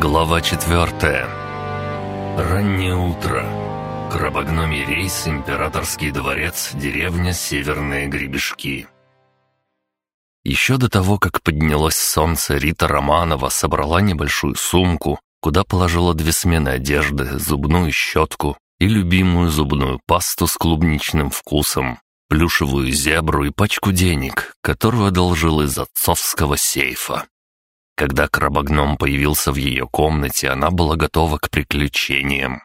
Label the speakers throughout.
Speaker 1: Глава четвертая. Раннее утро. Крабогномий рейс, императорский дворец, деревня Северные Гребешки. Еще до того, как поднялось солнце, Рита Романова собрала небольшую сумку, куда положила две смены одежды, зубную щетку и любимую зубную пасту с клубничным вкусом, плюшевую зебру и пачку денег, которую одолжил из отцовского сейфа. Когда крабогном появился в ее комнате, она была готова к приключениям.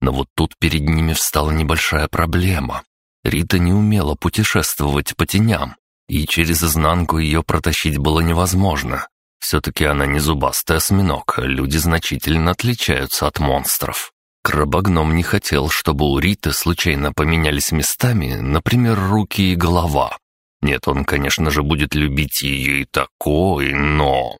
Speaker 1: Но вот тут перед ними встала небольшая проблема. Рита не умела путешествовать по теням, и через изнанку ее протащить было невозможно. Все-таки она не зубастый осьминог, люди значительно отличаются от монстров. Крабогном не хотел, чтобы у Риты случайно поменялись местами, например, руки и голова. Нет, он, конечно же, будет любить ее и такой, но...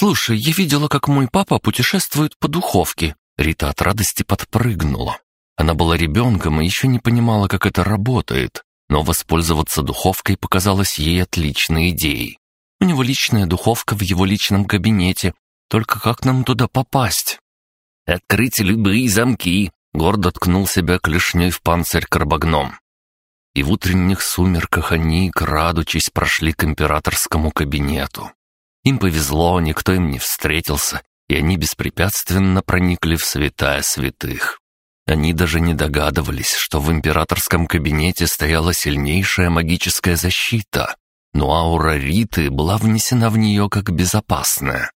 Speaker 2: «Слушай, я видела, как мой папа путешествует по духовке». Рита от радости подпрыгнула. Она была ребенком и еще не понимала, как это работает, но воспользоваться духовкой показалось ей отличной идеей. У него личная духовка в его личном кабинете. Только как нам туда попасть?
Speaker 1: «Открыть любые замки!» — гордо ткнул себя клешней в панцирь карбогном.
Speaker 2: И в утренних сумерках они, крадучись, прошли к императорскому кабинету. Им повезло, никто им не встретился, и они беспрепятственно проникли в святая святых. Они даже не догадывались, что в императорском кабинете стояла сильнейшая магическая защита, но аура Риты была внесена в нее как безопасная.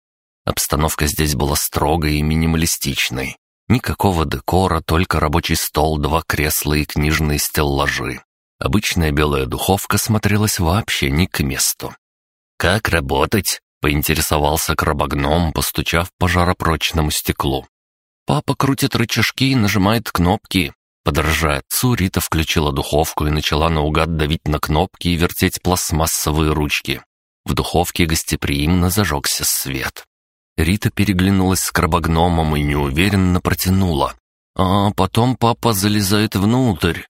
Speaker 2: Обстановка здесь была строгой и минималистичной. Никакого декора, только рабочий стол, два кресла и книжные стеллажи. Обычная белая духовка смотрелась вообще не к месту.
Speaker 1: «Как работать?» Поинтересовался крабогном, постучав по жаропрочному стеклу.
Speaker 2: «Папа крутит рычажки и нажимает кнопки». Подражая отцу, Рита включила духовку и начала наугад давить на кнопки и вертеть пластмассовые ручки. В духовке гостеприимно зажегся свет. Рита переглянулась с крабогномом и неуверенно протянула. А потом папа залезает внутрь.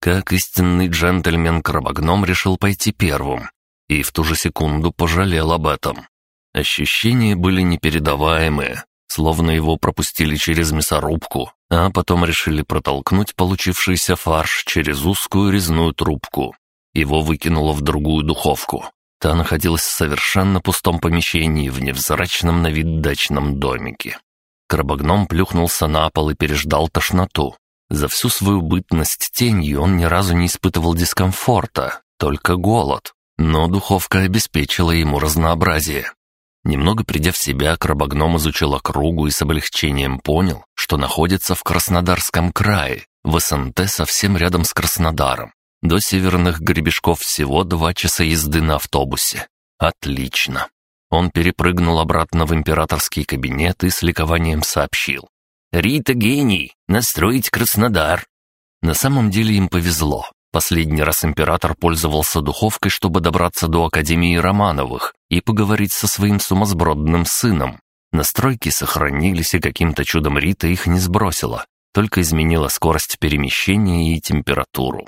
Speaker 2: Как истинный джентльмен-крабогном решил пойти первым и в ту же секунду пожалел об этом. Ощущения были непередаваемые, словно его пропустили через мясорубку, а потом решили протолкнуть получившийся фарш через узкую резную трубку. Его выкинуло в другую духовку. Та находилась в совершенно пустом помещении в невзрачном на вид дачном домике. Крабогном плюхнулся на пол и переждал тошноту. За всю свою бытность тенью он ни разу не испытывал дискомфорта, только голод. Но духовка обеспечила ему разнообразие. Немного придя в себя, крабогном изучил округу и с облегчением понял, что находится в Краснодарском крае, в СНТ совсем рядом с Краснодаром. До северных гребешков всего два часа езды на автобусе. Отлично. Он перепрыгнул обратно в императорский кабинет и с ликованием сообщил.
Speaker 1: «Рита гений! Настроить Краснодар!»
Speaker 2: На самом деле им повезло. Последний раз император пользовался духовкой, чтобы добраться до Академии Романовых и поговорить со своим сумасбродным сыном. Настройки сохранились, и каким-то чудом Рита их не сбросила, только изменила скорость перемещения и температуру.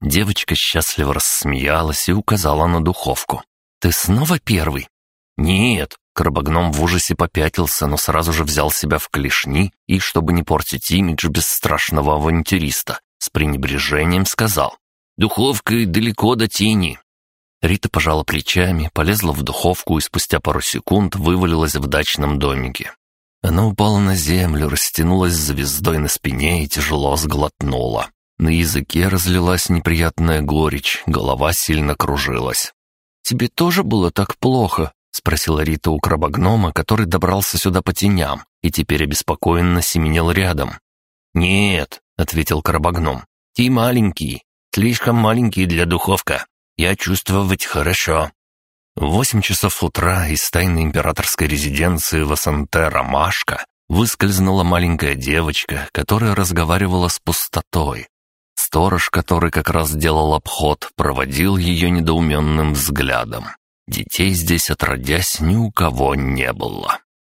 Speaker 2: Девочка счастливо рассмеялась и указала на духовку. «Ты снова первый?» «Нет», Крабогном в ужасе попятился, но сразу же взял себя в клешни и, чтобы не портить имидж бесстрашного авантюриста, с пренебрежением сказал. «Духовка далеко до тени». Рита пожала плечами, полезла в духовку и спустя пару секунд вывалилась в дачном домике. Она упала на землю, растянулась звездой на спине и тяжело сглотнула. На языке разлилась неприятная горечь, голова сильно кружилась. «Тебе тоже было так плохо?» — спросила Рита у крабогнома, который добрался сюда по теням и теперь обеспокоенно семенил рядом.
Speaker 1: «Нет», — ответил Карабагном. «Ты маленький, слишком маленький для духовка. Я чувствовать хорошо».
Speaker 2: Восемь часов утра из тайной императорской резиденции в СНТ «Ромашка» выскользнула маленькая девочка, которая разговаривала с пустотой. Сторож, который как раз делал обход, проводил ее недоуменным взглядом. Детей здесь, отродясь, ни у кого не было.